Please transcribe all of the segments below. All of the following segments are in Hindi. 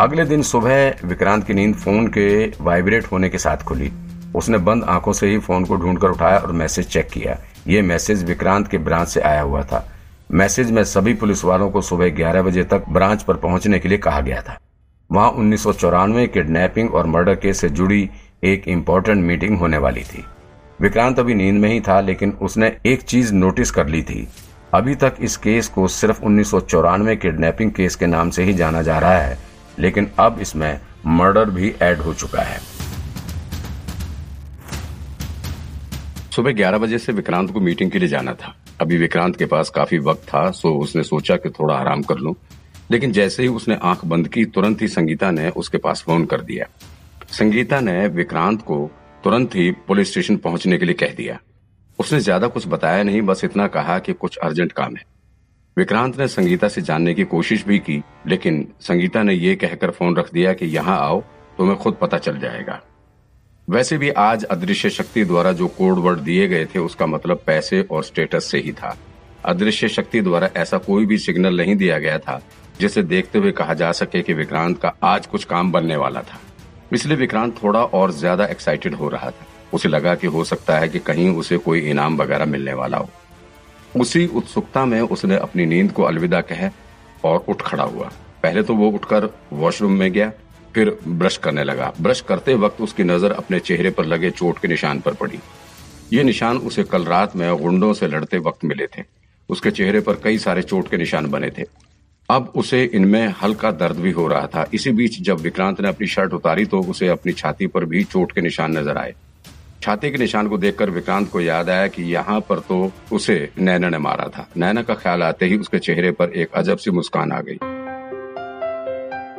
अगले दिन सुबह विक्रांत की नींद फ़ोन के वाइब्रेट होने के साथ खुली। उसने बंद आँखों से ही फ़ोन को ढूंढकर उठाया और मैसेज चेक किया। ये मैसेज विक्रांत के ब्रांच से आया हुआ था। मैसेज में सभी पुलिस वालों को सुबह 11 बजे तक ब्रांच पर पहुँचने के लिए कहा गया था। वहाँ उन्नीस सौ किडनैपिंग और मर्डर केस से जुड़ी एक इम्पोर्टेंट मीटिंग होने वाली थी। विक्रांत अभी नींद में ही था, लेकिन उसने एक चीज़ नोटिस कर ली थी। अभी तक इस केस को सिर्फ़ उन्नीस किडनैपिंग केस के नाम से ही जाना जा रहा है। लेकिन अब इसमें मर्डर भी ऐड हो चुका है। सुबह 11 बजे से विक्रांत को मीटिंग के लिए जाना था। अभी विक्रांत के पास काफ़ी वक्त था, सो उसने सोचा कि थोड़ा आराम कर लूँ। लेकिन जैसे ही उसने आँख बंद की, तुरंत ही संगीता ने उसके पास फ़ोन कर दिया। संगीता ने विक्रांत को तुरंत ही पुलिस स्टेशन पहुँचने के लिए कह दिया। उसने ज़्यादा कुछ बताया नहीं, बस इतना कहा कि कुछ अर्जेंट काम है। विक्रांत ने संगीता से जानने की कोशिश भी की, लेकिन संगीता ने यह कहकर फ़ोन रख दिया कि यहाँ आओ, तुम्हें खुद पता चल जाएगा। वैसे भी आज अदृश्य शक्ति द्वारा जो कोड वर्ड दिए गए थे, उसका मतलब पैसे और स्टेटस से ही था। अदृश्य शक्ति द्वारा ऐसा कोई भी सिग्नल नहीं दिया गया था, जिसे देखते हुए कहा जा सके कि विक्रांत का आज कुछ काम बनने वाला था। इसलिए विक्रांत थोड़ा और ज़्यादा एक्साइटेड हो रहा था। उसे लगा कि हो सकता है कि कहीं उसे कोई इनाम वगैरह मिलने वाला हो। उसी उत्सुकता में उसने अपनी नींद को अलविदा कह और उठ खड़ा हुआ। पहले तो वो उठकर वॉशरूम में गया, फिर ब्रश करने लगा। ब्रश करते वक्त उसकी नज़र अपने चेहरे पर लगे, चोट के निशान पर पड़ी। ये निशान उसे कल रात में गुंडों से लड़ते वक्त मिले थे। उसके चेहरे पर कई सारे चोट के निशान बने थे। अब उसे इनमें हल्का दर्द भी हो रहा था। इसी बीच जब विक्रांत ने अपनी शर्ट उतारी तो उसे अपनी छाती पर भी चोट के निशान नज़र आए। छाती के निशान को देखकर विक्रांत को याद आया कि यहाँ पर तो उसे नैना ने मारा था। नैना का ख्याल आते ही उसके चेहरे पर एक अजब सी मुस्कान आ गई।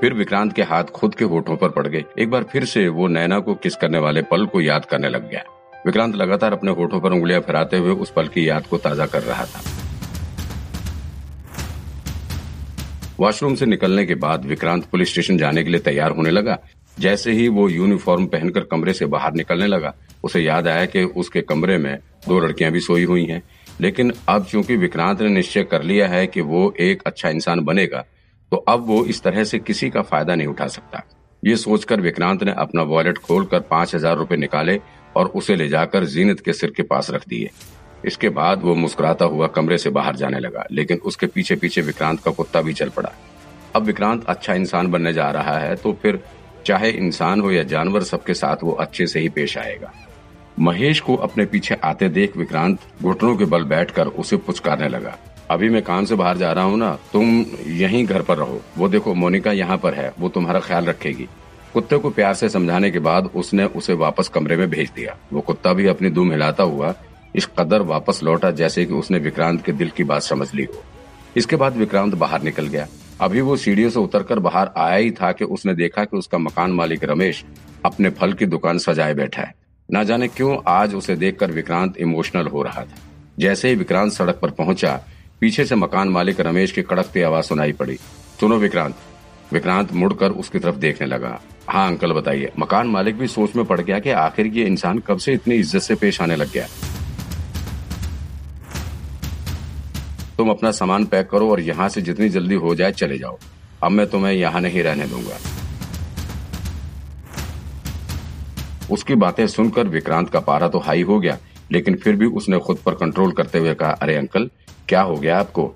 फिर विक्रांत के हाथ खुद के होठों पर पड़ गए। एक बार फिर से वो नैना को किस करने वाले पल को याद करने लग गया। विक्रांत लगातार अपने होठों पर उंगलियाँ फिराते हुए उस पल की याद को ताज़ा कर रहा था। वॉशरूम से निकलने के बाद विक्रांत पुलिस स्टेशन जाने के लिए तैयार होने लगा। जैसे ही वो यूनिफॉर्म पहनकर कमरे से बाहर निकलने लगा, उसे याद आया कि उसके कमरे में दो लड़कियाँ भी सोई हुई हैं। लेकिन अब चूँकि विक्रांत ने निश्चय कर लिया है कि वो एक अच्छा इंसान बनेगा तो अब वो इस तरह से किसी का फ़ायदा नहीं उठा सकता। ये सोचकर विक्रांत ने अपना वॉलेट खोलकर पाँच हज़ार रूपए निकाले और उसे ले जाकर जीनत के सिर के पास रख दिए। इसके बाद वो मुस्कुराता हुआ कमरे से बाहर जाने लगा, लेकिन उसके पीछे पीछे विक्रांत का कुत्ता भी चल पड़ा। अब विक्रांत अच्छा इंसान बनने जा रहा है तो फिर चाहे इंसान हो या जानवर, सबके साथ वो अच्छे से ही पेश आएगा। महेश को अपने पीछे आते देख विक्रांत घुटनों के बल बैठकर उसे पुचकारने लगा। अभी मैं काम से बाहर जा रहा हूँ ना, तुम यहीं घर पर रहो। वो देखो, मोनिका यहाँ पर है, वो तुम्हारा ख्याल रखेगी। कुत्ते को प्यार से समझाने के बाद उसने उसे वापस कमरे में भेज दिया। वो कुत्ता भी अपनी दुम हिलाता हुआ इस कदर वापस लौटा जैसे कि उसने विक्रांत के दिल की बात समझ ली हो। इसके बाद विक्रांत बाहर निकल गया। अभी वो सीढ़ियों से उतरकर बाहर आया ही था कि उसने देखा कि उसका मकान मालिक रमेश अपने फल की दुकान सजाए बैठा है। न जाने क्यों आज उसे देखकर विक्रांत इमोशनल हो रहा था। जैसे ही विक्रांत सड़क पर पहुँचा, पीछे से मकान मालिक रमेश की कड़कती आवाज़ सुनाई पड़ी। सुनो विक्रांत। विक्रांत मुड़कर उसकी तरफ़ देखने लगा। हाँ अंकल बताइए, मकान मालिक भी सोच में पड़ गया कि आखिर ये इंसान कब से इतनी इज़्ज़त से पेश आने लग गया? तुम अपना सामान पैक करो और यहाँ से जितनी जल्दी हो जाए चले जाओ। अब मैं तुम्हें यहाँ नहीं रहने दूँगा। उसकी बातें सुनकर विक्रांत का पारा तो हाई हो गया, लेकिन फिर भी उसने खुद पर कंट्रोल करते हुए कहा, अरे अंकल, क्या हो गया आपको?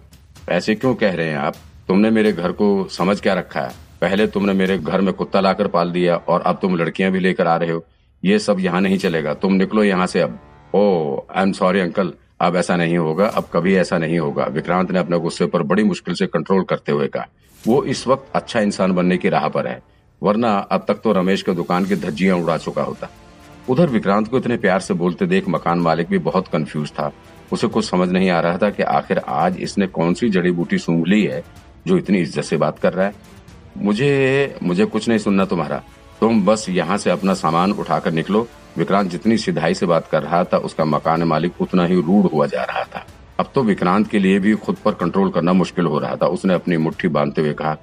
ऐसे क्यों कह रहे हैं आप? तुमने मेरे घर को समझ क्या रखा है? पहले तुमने मेरे घर में कुत्ता लाकर पाल दिया और अब तुम लड़कियाँ भी लेकर आ रहे हो। ये सब यहाँ नहीं चलेगा। तुम निकलो यहाँ से अब। Oh I am sorry uncle. अब ऐसा नहीं होगा, अब कभी ऐसा नहीं होगा। विक्रांत ने अपने गुस्से पर बड़ी मुश्किल से कंट्रोल करते हुए कहा, वो इस वक्त अच्छा इंसान बनने की राह पर है, वरना अब तक तो रमेश के दुकान की धज्जियाँ उड़ा चुका होता। उधर विक्रांत को इतने प्यार से बोलते देख मकान मालिक भी बहुत कंफ्यूज था। उसे कुछ समझ नहीं आ रहा था कि आखिर आज इसने कौन सी जड़ी बूटी सूंघ ली है जो इतनी इज़्ज़त से बात कर रहा है। मुझे मुझे कुछ नहीं सुनना तुम्हारा। तुम बस यहाँ से अपना सामान उठाकर निकलो विक्रांत जितनी सिधाई से बात कर रहा था, उसका मकान मालिक उतना ही रूढ़ हुआ जा रहा था। अब तो विक्रांत के लिए भी खुद पर कंट्रोल करना मुश्किल हो रहा था। उसने अपनी मुट्ठी बांधते हुए कहा,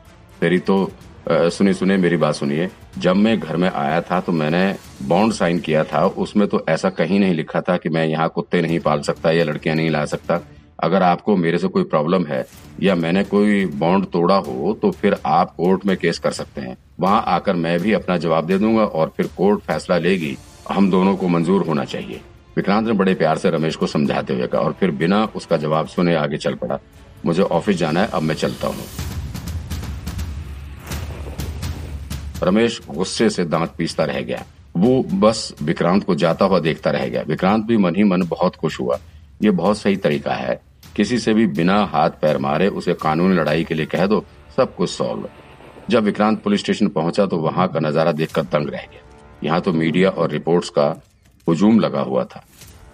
तेरी तो सुनिए सुनिए मेरी बात सुनिए। जब मैं घर में आया था तो मैंने बॉन्ड साइन किया था। उसमें तो ऐसा कहीं नहीं लिखा था कि मैं यहाँ कुत्ते नहीं पाल सकता या लड़कियाँ नहीं ला सकता। अगर आपको मेरे से कोई प्रॉब्लम है, या मैंने कोई बॉन्ड तोड़ा हो तो फिर आप कोर्ट में केस कर सकते हैं। वहाँ आकर मैं भी अपना जवाब दे दूँगा और फिर कोर्ट फैसला लेगी। हम दोनों को मंजूर होना चाहिए। विक्रांत ने बड़े प्यार से रमेश को समझाते हुए कहा और फिर बिना उसका जवाब सुने आगे चल पड़ा। मुझे ऑफ़िस जाना है, अब मैं चलता हूँ। रमेश गुस्से से दांत पीसता रह गया। वो बस विक्रांत को जाता हुआ देखता रह गया। विक्रांत भी मन ही मन बहुत खुश हुआ। ये बहुत सही तरीका है। किसी से भी बिना हाथ पैर मारे उसे कानूनी लड़ाई के लिए कह दो, सब कुछ सॉल्व। जब विक्रांत पुलिस स्टेशन पहुँचा तो वहाँ का नज़ारा देखकर दंग रह गया। यहाँ तो मीडिया और रिपोर्ट्स का हुजूम लगा हुआ था।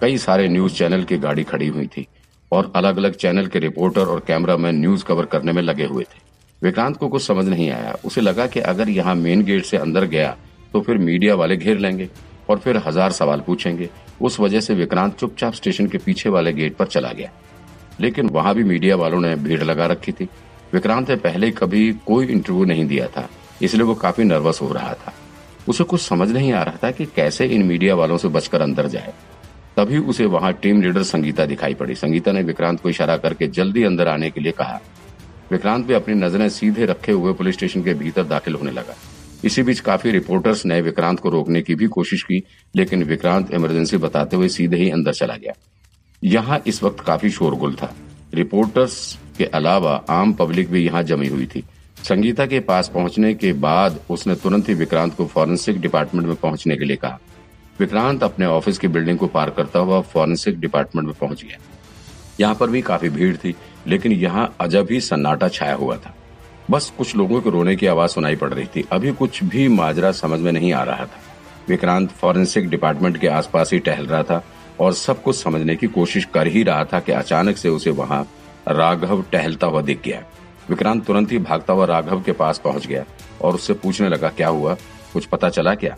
कई सारे न्यूज़ चैनल की गाड़ी खड़ी हुई थी और अलग अलग चैनल के रिपोर्टर और कैमरामैन न्यूज़ कवर करने में लगे हुए थे। विक्रांत को कुछ समझ नहीं आया। उसे लगा कि अगर यहाँ मेन गेट से अंदर गया तो फिर मीडिया वाले घेर लेंगे और फिर हज़ार सवाल पूछेंगे। उस वजह से विक्रांत चुपचाप स्टेशन के पीछे वाले गेट पर चला गया। लेकिन वहाँ भी मीडिया वालों ने भीड़ लगा रखी थी। विक्रांत ने पहले कभी कोई इंटरव्यू नहीं दिया था, इसलिए वो काफ़ी नर्वस हो रहा था। उसे कुछ समझ नहीं आ रहा था कि कैसे इन मीडिया वालों से बचकर अंदर जाए। तभी उसे वहाँ टीम लीडर संगीता दिखाई पड़ी। संगीता ने विक्रांत को इशारा करके जल्दी अंदर आने के लिए कहा। विक्रांत भी अपनी नज़रें सीधे रखे हुए पुलिस स्टेशन के भीतर दाखिल होने लगा। इसी बीच काफ़ी रिपोर्टर्स ने विक्रांत को रोकने की भी कोशिश की, लेकिन विक्रांत इमरजेंसी बताते हुए सीधे ही अंदर चला गया। यहाँ इस वक्त काफ़ी शोरगुल था। रिपोर्टर्स के अलावा आम पब्लिक भी यहाँ जमी हुई थी। संगीता के पास पहुँचने के बाद उसने तुरंत ही विक्रांत को फॉरेंसिक डिपार्टमेंट में पहुँचने के लिए कहा। विक्रांत अपने ऑफ़िस की बिल्डिंग को पार करता हुआ फॉरेंसिक डिपार्टमेंट में पहुँच गया। यहाँ पर भी काफ़ी भीड़ थी, लेकिन यहाँ अजब ही सन्नाटा छाया हुआ था। बस कुछ लोगों के रोने की आवाज़ सुनाई पड़ रही थी। अभी कुछ भी माजरा समझ में नहीं आ रहा था। विक्रांत फॉरेंसिक डिपार्टमेंट के आसपास ही टहल रहा था और सब कुछ समझने की कोशिश कर ही रहा था कि अचानक से उसे वहाँ राघव टहलता हुआ दिख गया। विक्रांत तुरंत ही भागता हुआ राघव के पास पहुँच गया और उससे पूछने लगा, क्या हुआ? कुछ पता चला क्या?